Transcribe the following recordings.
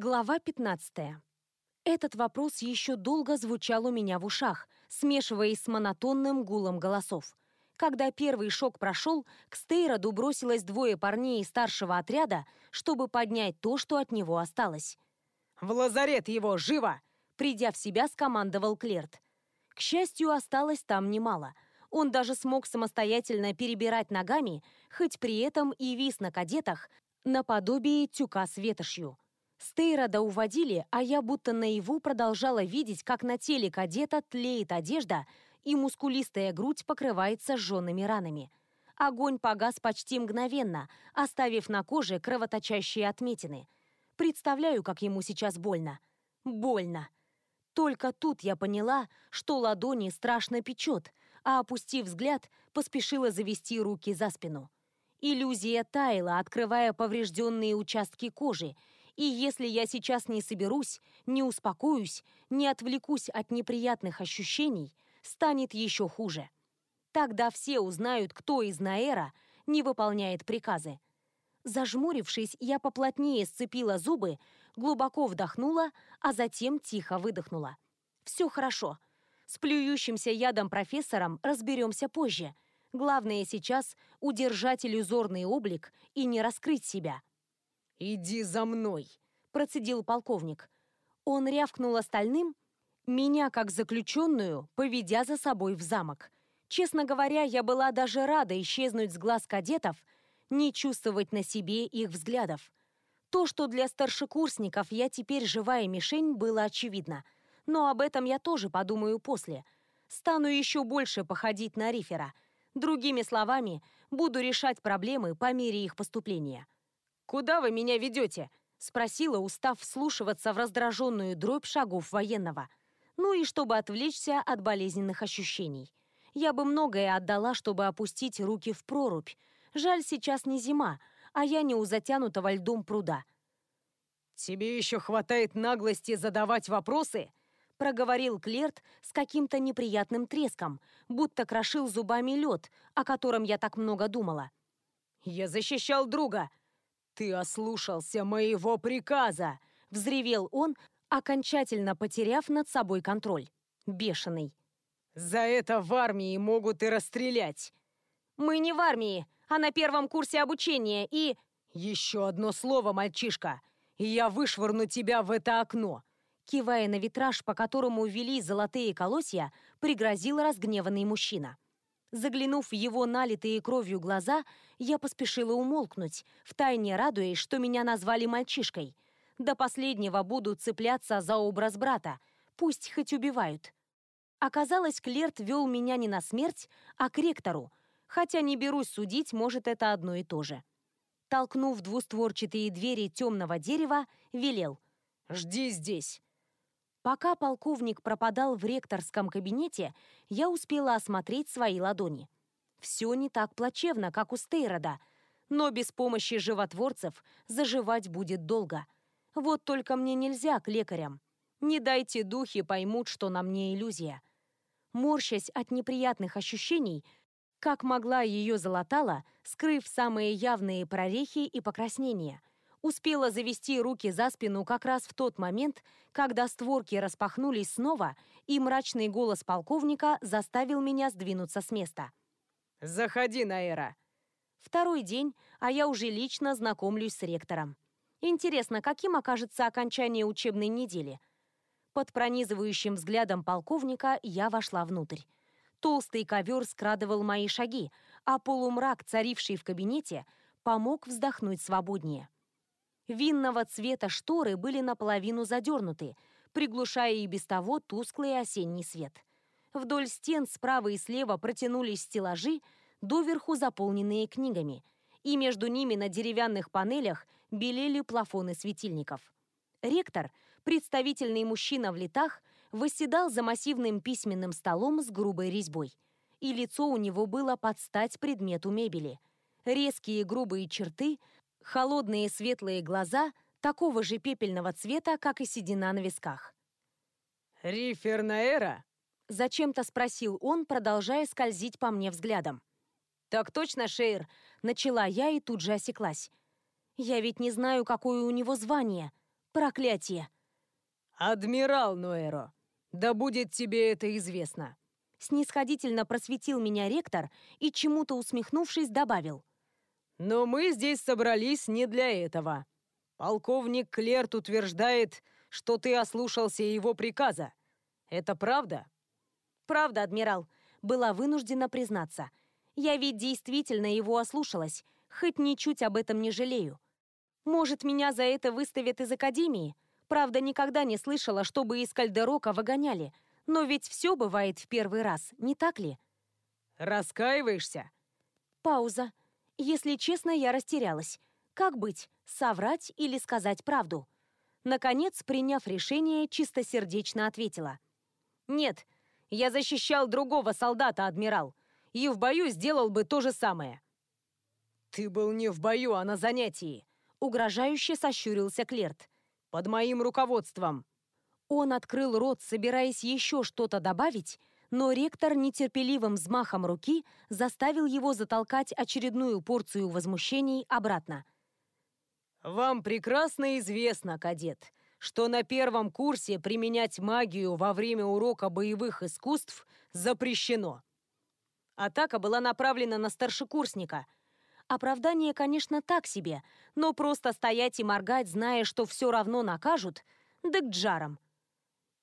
Глава 15. Этот вопрос еще долго звучал у меня в ушах, смешиваясь с монотонным гулом голосов. Когда первый шок прошел, к Стейроду бросилось двое парней из старшего отряда, чтобы поднять то, что от него осталось. «В лазарет его! Живо!» Придя в себя, скомандовал Клерт. К счастью, осталось там немало. Он даже смог самостоятельно перебирать ногами, хоть при этом и вис на кадетах, наподобие тюка с ветошью. Стейрода уводили, а я будто наяву продолжала видеть, как на теле кадета тлеет одежда и мускулистая грудь покрывается жженными ранами. Огонь погас почти мгновенно, оставив на коже кровоточащие отметины. Представляю, как ему сейчас больно. Больно. Только тут я поняла, что ладони страшно печет, а опустив взгляд, поспешила завести руки за спину. Иллюзия таяла, открывая поврежденные участки кожи, и если я сейчас не соберусь, не успокоюсь, не отвлекусь от неприятных ощущений, станет еще хуже. Тогда все узнают, кто из Наэра не выполняет приказы. Зажмурившись, я поплотнее сцепила зубы, глубоко вдохнула, а затем тихо выдохнула. Все хорошо. С плюющимся ядом профессором разберемся позже. Главное сейчас удержать иллюзорный облик и не раскрыть себя. «Иди за мной!» – процедил полковник. Он рявкнул остальным, меня как заключенную, поведя за собой в замок. Честно говоря, я была даже рада исчезнуть с глаз кадетов, не чувствовать на себе их взглядов. То, что для старшекурсников я теперь живая мишень, было очевидно. Но об этом я тоже подумаю после. Стану еще больше походить на рифера. Другими словами, буду решать проблемы по мере их поступления. «Куда вы меня ведете?» — спросила, устав вслушиваться в раздраженную дробь шагов военного. Ну и чтобы отвлечься от болезненных ощущений. Я бы многое отдала, чтобы опустить руки в прорубь. Жаль, сейчас не зима, а я не у затянутого льдом пруда. «Тебе еще хватает наглости задавать вопросы?» проговорил Клерт с каким-то неприятным треском, будто крошил зубами лед, о котором я так много думала. «Я защищал друга, «Ты ослушался моего приказа!» — взревел он, окончательно потеряв над собой контроль. Бешеный. «За это в армии могут и расстрелять!» «Мы не в армии, а на первом курсе обучения и...» «Еще одно слово, мальчишка, и я вышвырну тебя в это окно!» Кивая на витраж, по которому вели золотые колосья, пригрозил разгневанный мужчина. Заглянув в его налитые кровью глаза, я поспешила умолкнуть, втайне радуясь, что меня назвали мальчишкой. До последнего буду цепляться за образ брата, пусть хоть убивают. Оказалось, Клерт вел меня не на смерть, а к ректору, хотя не берусь судить, может, это одно и то же. Толкнув двустворчатые двери темного дерева, велел «Жди здесь». Пока полковник пропадал в ректорском кабинете, я успела осмотреть свои ладони. Все не так плачевно, как у Стейрода, но без помощи животворцев заживать будет долго. Вот только мне нельзя к лекарям. Не дайте духи поймут, что на мне иллюзия. Морщась от неприятных ощущений, как могла ее залатала, скрыв самые явные прорехи и покраснения – успела завести руки за спину как раз в тот момент, когда створки распахнулись снова, и мрачный голос полковника заставил меня сдвинуться с места. «Заходи, Наэра!» Второй день, а я уже лично знакомлюсь с ректором. Интересно, каким окажется окончание учебной недели? Под пронизывающим взглядом полковника я вошла внутрь. Толстый ковер скрадывал мои шаги, а полумрак, царивший в кабинете, помог вздохнуть свободнее. Винного цвета шторы были наполовину задернуты, приглушая и без того тусклый осенний свет. Вдоль стен справа и слева протянулись стеллажи, доверху заполненные книгами, и между ними на деревянных панелях белели плафоны светильников. Ректор, представительный мужчина в летах, восседал за массивным письменным столом с грубой резьбой, и лицо у него было под стать предмету мебели. Резкие грубые черты холодные светлые глаза такого же пепельного цвета, как и седина на висках. «Рифернаэра?» — зачем-то спросил он, продолжая скользить по мне взглядом. «Так точно, Шейр!» — начала я и тут же осеклась. «Я ведь не знаю, какое у него звание. Проклятие. «Адмирал Ноэро, да будет тебе это известно!» Снисходительно просветил меня ректор и, чему-то усмехнувшись, добавил. «Но мы здесь собрались не для этого. Полковник Клерт утверждает, что ты ослушался его приказа. Это правда?» «Правда, адмирал. Была вынуждена признаться. Я ведь действительно его ослушалась, хоть ничуть об этом не жалею. Может, меня за это выставят из Академии? Правда, никогда не слышала, чтобы из Кальдерока выгоняли. Но ведь все бывает в первый раз, не так ли? Раскаиваешься? Пауза. Если честно, я растерялась. Как быть, соврать или сказать правду? Наконец, приняв решение, чистосердечно ответила. «Нет, я защищал другого солдата, адмирал, и в бою сделал бы то же самое». «Ты был не в бою, а на занятии», — угрожающе сощурился Клерт под моим руководством». Он открыл рот, собираясь еще что-то добавить, но ректор нетерпеливым взмахом руки заставил его затолкать очередную порцию возмущений обратно. «Вам прекрасно известно, кадет, что на первом курсе применять магию во время урока боевых искусств запрещено». Атака была направлена на старшекурсника – Оправдание, конечно, так себе, но просто стоять и моргать, зная, что все равно накажут, да к джарам.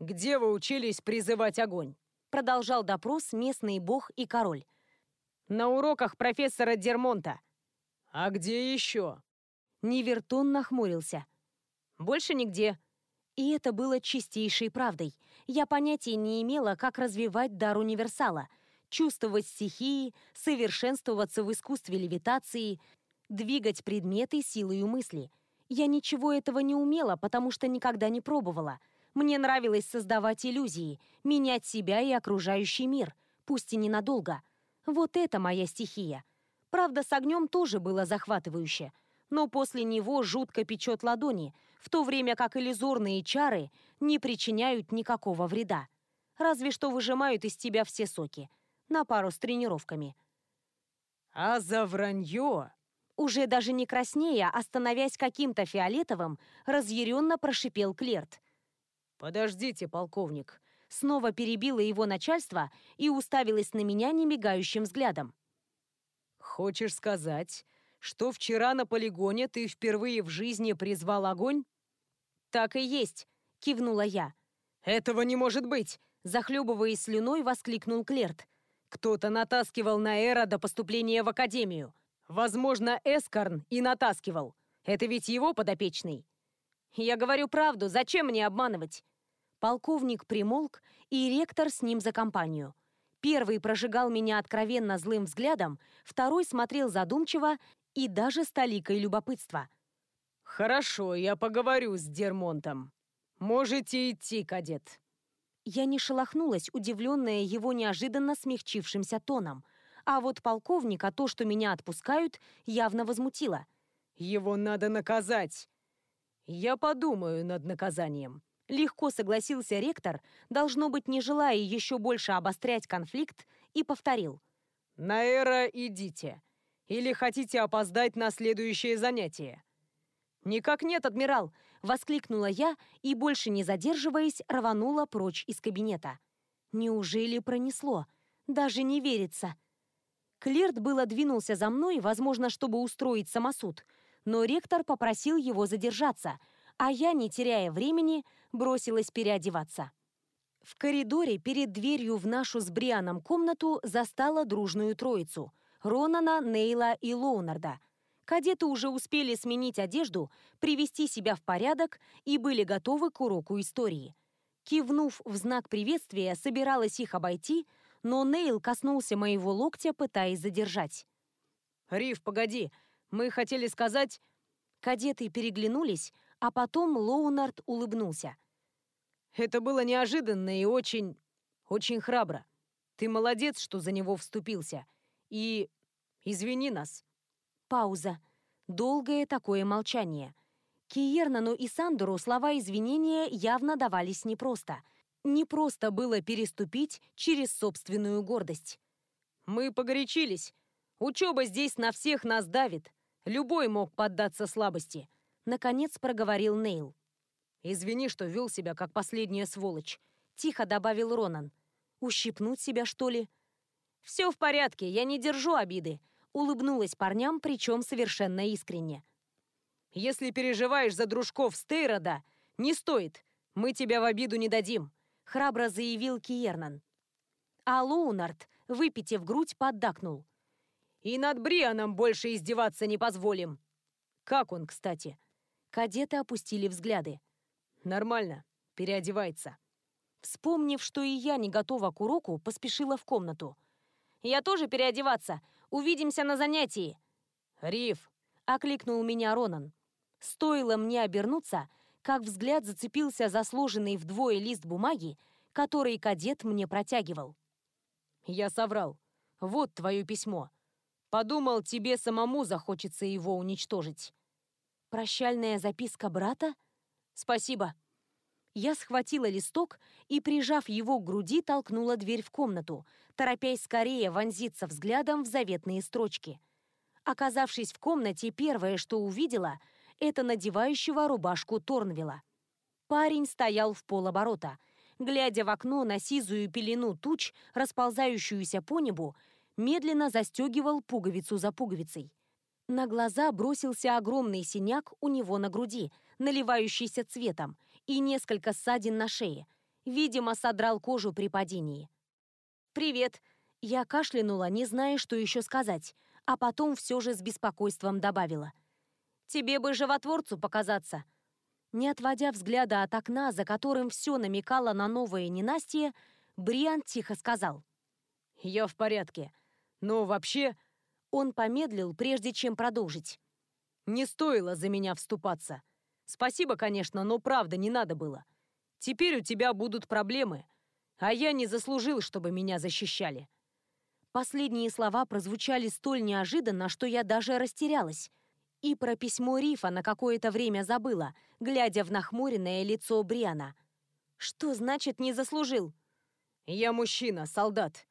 «Где вы учились призывать огонь?» Продолжал допрос местный бог и король. «На уроках профессора Дермонта». «А где еще?» Нивертон нахмурился. «Больше нигде». И это было чистейшей правдой. Я понятия не имела, как развивать дар универсала — чувствовать стихии, совершенствоваться в искусстве левитации, двигать предметы силой мысли. Я ничего этого не умела, потому что никогда не пробовала. Мне нравилось создавать иллюзии, менять себя и окружающий мир, пусть и ненадолго. Вот это моя стихия. Правда, с огнем тоже было захватывающе, но после него жутко печет ладони, в то время как иллюзорные чары не причиняют никакого вреда. Разве что выжимают из тебя все соки – на пару с тренировками. «А за вранье!» Уже даже не краснея, а становясь каким-то фиолетовым, разъяренно прошипел Клерт. «Подождите, полковник!» Снова перебило его начальство и уставилось на меня немигающим взглядом. «Хочешь сказать, что вчера на полигоне ты впервые в жизни призвал огонь?» «Так и есть», — кивнула я. «Этого не может быть!» Захлебываясь слюной, воскликнул Клерт. Кто-то натаскивал на Эра до поступления в академию. Возможно, Эскарн и натаскивал. Это ведь его подопечный. Я говорю правду, зачем мне обманывать? Полковник примолк, и ректор с ним за компанию. Первый прожигал меня откровенно злым взглядом, второй смотрел задумчиво и даже с толикой любопытства. «Хорошо, я поговорю с Дермонтом. Можете идти, кадет». Я не шелохнулась, удивленная его неожиданно смягчившимся тоном. А вот полковника то, что меня отпускают, явно возмутило. «Его надо наказать!» «Я подумаю над наказанием», — легко согласился ректор, должно быть, не желая еще больше обострять конфликт, и повторил. «Наэра, идите. Или хотите опоздать на следующее занятие?» «Никак нет, адмирал!» — воскликнула я и, больше не задерживаясь, рванула прочь из кабинета. Неужели пронесло? Даже не верится. Клерт было двинулся за мной, возможно, чтобы устроить самосуд, но ректор попросил его задержаться, а я, не теряя времени, бросилась переодеваться. В коридоре перед дверью в нашу с Брианом комнату застала дружную троицу — Ронана, Нейла и Лоунарда — Кадеты уже успели сменить одежду, привести себя в порядок и были готовы к уроку истории. Кивнув в знак приветствия, собиралась их обойти, но Нейл коснулся моего локтя, пытаясь задержать. «Риф, погоди, мы хотели сказать...» Кадеты переглянулись, а потом Лоунард улыбнулся. «Это было неожиданно и очень... очень храбро. Ты молодец, что за него вступился. И... извини нас». Пауза. Долгое такое молчание. Киернану и Сандору слова извинения явно давались непросто. Не просто было переступить через собственную гордость. «Мы погорячились. Учеба здесь на всех нас давит. Любой мог поддаться слабости», — наконец проговорил Нейл. «Извини, что вел себя как последняя сволочь», — тихо добавил Ронан. «Ущипнуть себя, что ли?» «Все в порядке, я не держу обиды», — улыбнулась парням, причем совершенно искренне. «Если переживаешь за дружков Стейрода, не стоит. Мы тебя в обиду не дадим», — храбро заявил Киернан. А Лоунард, выпитив грудь, поддакнул. «И над Брианом больше издеваться не позволим». «Как он, кстати?» Кадеты опустили взгляды. «Нормально. Переодевается». Вспомнив, что и я не готова к уроку, поспешила в комнату. «Я тоже переодеваться. Увидимся на занятии». «Риф!» — окликнул меня Ронан. Стоило мне обернуться, как взгляд зацепился за сложенный вдвое лист бумаги, который кадет мне протягивал. «Я соврал. Вот твое письмо. Подумал, тебе самому захочется его уничтожить». «Прощальная записка брата? Спасибо». Я схватила листок и, прижав его к груди, толкнула дверь в комнату, торопясь скорее вонзиться взглядом в заветные строчки. Оказавшись в комнате, первое, что увидела, это надевающего рубашку Торнвилла. Парень стоял в полоборота. Глядя в окно на сизую пелену туч, расползающуюся по небу, медленно застегивал пуговицу за пуговицей. На глаза бросился огромный синяк у него на груди, наливающийся цветом, и несколько ссадин на шее. Видимо, содрал кожу при падении. «Привет!» Я кашлянула, не зная, что еще сказать, а потом все же с беспокойством добавила. «Тебе бы животворцу показаться!» Не отводя взгляда от окна, за которым все намекало на новое ненастье, Бриан тихо сказал. «Я в порядке. Но вообще он помедлил, прежде чем продолжить. «Не стоило за меня вступаться. Спасибо, конечно, но правда не надо было. Теперь у тебя будут проблемы, а я не заслужил, чтобы меня защищали». Последние слова прозвучали столь неожиданно, что я даже растерялась. И про письмо Рифа на какое-то время забыла, глядя в нахмуренное лицо Бриана. «Что значит «не заслужил»?» «Я мужчина, солдат».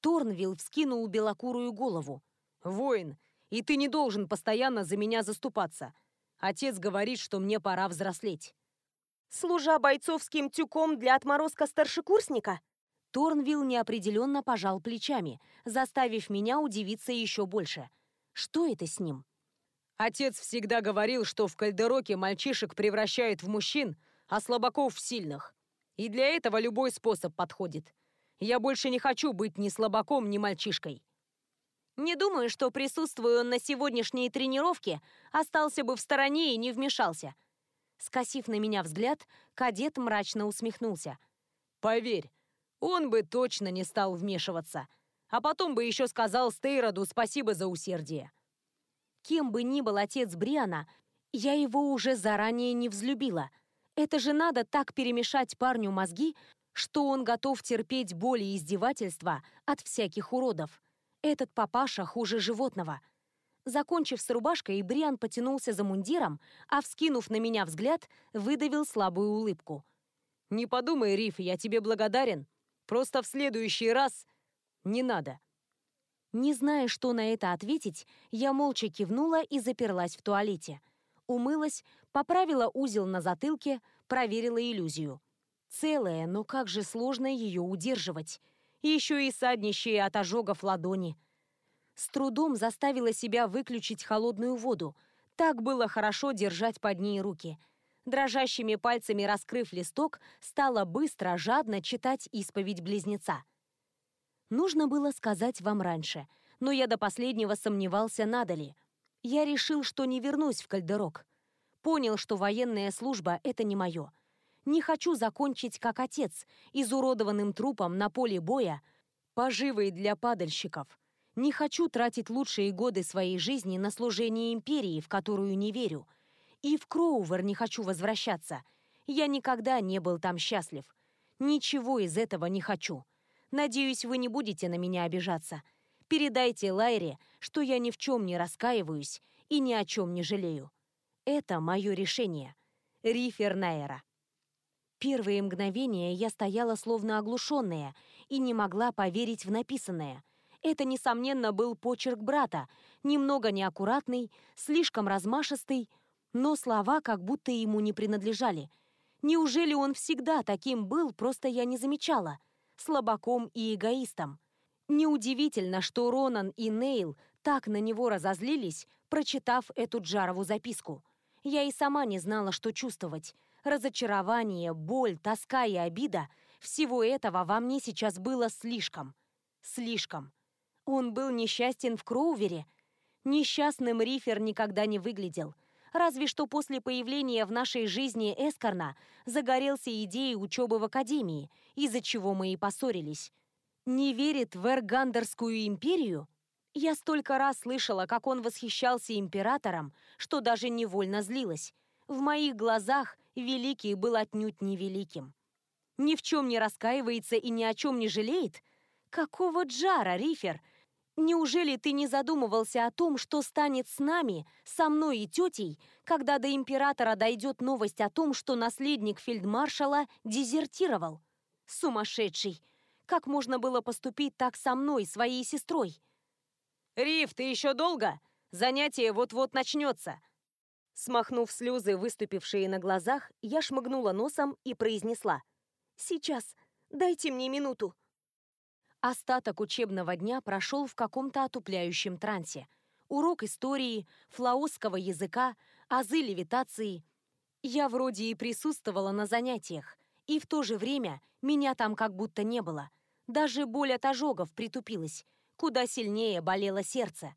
Торнвилл вскинул белокурую голову. «Воин, и ты не должен постоянно за меня заступаться. Отец говорит, что мне пора взрослеть». «Служа бойцовским тюком для отморозка старшекурсника?» Торнвилл неопределенно пожал плечами, заставив меня удивиться еще больше. Что это с ним? Отец всегда говорил, что в Кальдероке мальчишек превращают в мужчин, а слабаков в сильных. И для этого любой способ подходит. Я больше не хочу быть ни слабаком, ни мальчишкой. Не думаю, что, присутствуя на сегодняшней тренировке, остался бы в стороне и не вмешался. Скосив на меня взгляд, кадет мрачно усмехнулся. «Поверь, он бы точно не стал вмешиваться. А потом бы еще сказал Стейроду спасибо за усердие». Кем бы ни был отец Бриана, я его уже заранее не взлюбила. Это же надо так перемешать парню мозги, что он готов терпеть боли и издевательства от всяких уродов. Этот папаша хуже животного. Закончив с рубашкой, Бриан потянулся за мундиром, а, вскинув на меня взгляд, выдавил слабую улыбку. «Не подумай, Риф, я тебе благодарен. Просто в следующий раз не надо». Не зная, что на это ответить, я молча кивнула и заперлась в туалете. Умылась, поправила узел на затылке, проверила иллюзию. Целая, но как же сложно ее удерживать еще и саднищие от ожогов ладони. С трудом заставила себя выключить холодную воду. Так было хорошо держать под ней руки. Дрожащими пальцами раскрыв листок, стала быстро, жадно читать исповедь близнеца. Нужно было сказать вам раньше, но я до последнего сомневался, надо ли. Я решил, что не вернусь в Кальдерок. Понял, что военная служба — это не мое. Не хочу закончить как отец, изуродованным трупом на поле боя, поживой для падальщиков. Не хочу тратить лучшие годы своей жизни на служение империи, в которую не верю. И в Кроувер не хочу возвращаться. Я никогда не был там счастлив. Ничего из этого не хочу. Надеюсь, вы не будете на меня обижаться. Передайте Лайре, что я ни в чем не раскаиваюсь и ни о чем не жалею. Это мое решение. Рифер Найера. Первые мгновения я стояла словно оглушенная и не могла поверить в написанное. Это, несомненно, был почерк брата, немного неаккуратный, слишком размашистый, но слова как будто ему не принадлежали. Неужели он всегда таким был, просто я не замечала? Слабаком и эгоистом. Неудивительно, что Ронан и Нейл так на него разозлились, прочитав эту Джарову записку. Я и сама не знала, что чувствовать. Разочарование, боль, тоска и обида – всего этого во мне сейчас было слишком. Слишком. Он был несчастен в Кроувере. Несчастным Рифер никогда не выглядел. Разве что после появления в нашей жизни Эскорна загорелся идеей учебы в Академии, из-за чего мы и поссорились. Не верит в Эргандерскую империю? Я столько раз слышала, как он восхищался императором, что даже невольно злилась. В моих глазах Великий был отнюдь невеликим. Ни в чем не раскаивается и ни о чем не жалеет? Какого джара, Рифер? Неужели ты не задумывался о том, что станет с нами, со мной и тетей, когда до императора дойдет новость о том, что наследник фельдмаршала дезертировал? Сумасшедший! Как можно было поступить так со мной, своей сестрой? «Риф, ты еще долго? Занятие вот-вот начнется!» Смахнув слезы, выступившие на глазах, я шмыгнула носом и произнесла. «Сейчас. Дайте мне минуту». Остаток учебного дня прошел в каком-то отупляющем трансе. Урок истории, флаосского языка, азы левитации. Я вроде и присутствовала на занятиях, и в то же время меня там как будто не было. Даже боль от ожогов притупилась, куда сильнее болело сердце.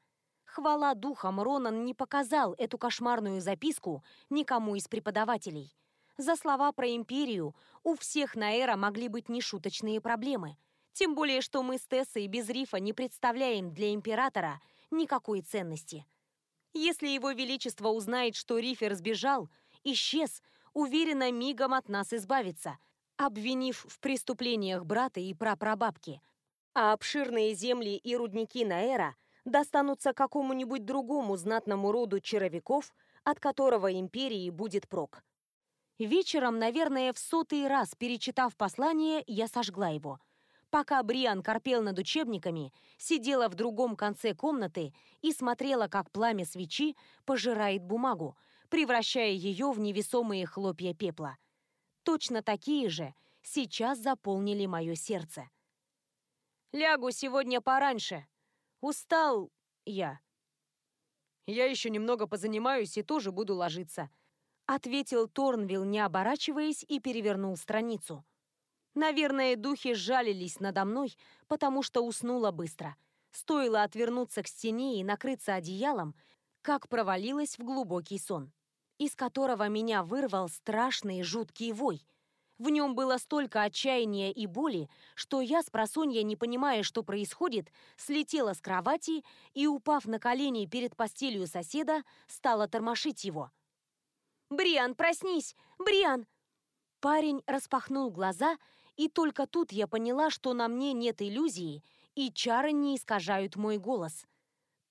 Хвала духом, Ронан не показал эту кошмарную записку никому из преподавателей. За слова про империю у всех на Эра могли быть нешуточные проблемы. Тем более, что мы с Тессой без рифа не представляем для императора никакой ценности. Если его величество узнает, что Рифер сбежал, исчез, уверенно мигом от нас избавится, обвинив в преступлениях брата и прапрабабки. А обширные земли и рудники Наэра достанутся какому-нибудь другому знатному роду чаровиков, от которого империи будет прок. Вечером, наверное, в сотый раз перечитав послание, я сожгла его. Пока Бриан корпел над учебниками, сидела в другом конце комнаты и смотрела, как пламя свечи пожирает бумагу, превращая ее в невесомые хлопья пепла. Точно такие же сейчас заполнили мое сердце. «Лягу сегодня пораньше», Устал я. Я еще немного позанимаюсь и тоже буду ложиться. Ответил Торнвилл, не оборачиваясь, и перевернул страницу. Наверное, духи сжалились надо мной, потому что уснула быстро. Стоило отвернуться к стене и накрыться одеялом, как провалилась в глубокий сон, из которого меня вырвал страшный жуткий вой — в нем было столько отчаяния и боли, что я, с просонья, не понимая, что происходит, слетела с кровати и, упав на колени перед постелью соседа, стала тормошить его. «Бриан, проснись! Бриан!» Парень распахнул глаза, и только тут я поняла, что на мне нет иллюзии, и чары не искажают мой голос.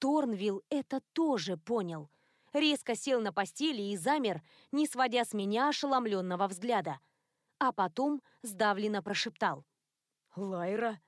Торнвилл это тоже понял. Резко сел на постели и замер, не сводя с меня ошеломленного взгляда – а потом сдавленно прошептал. «Лайра?»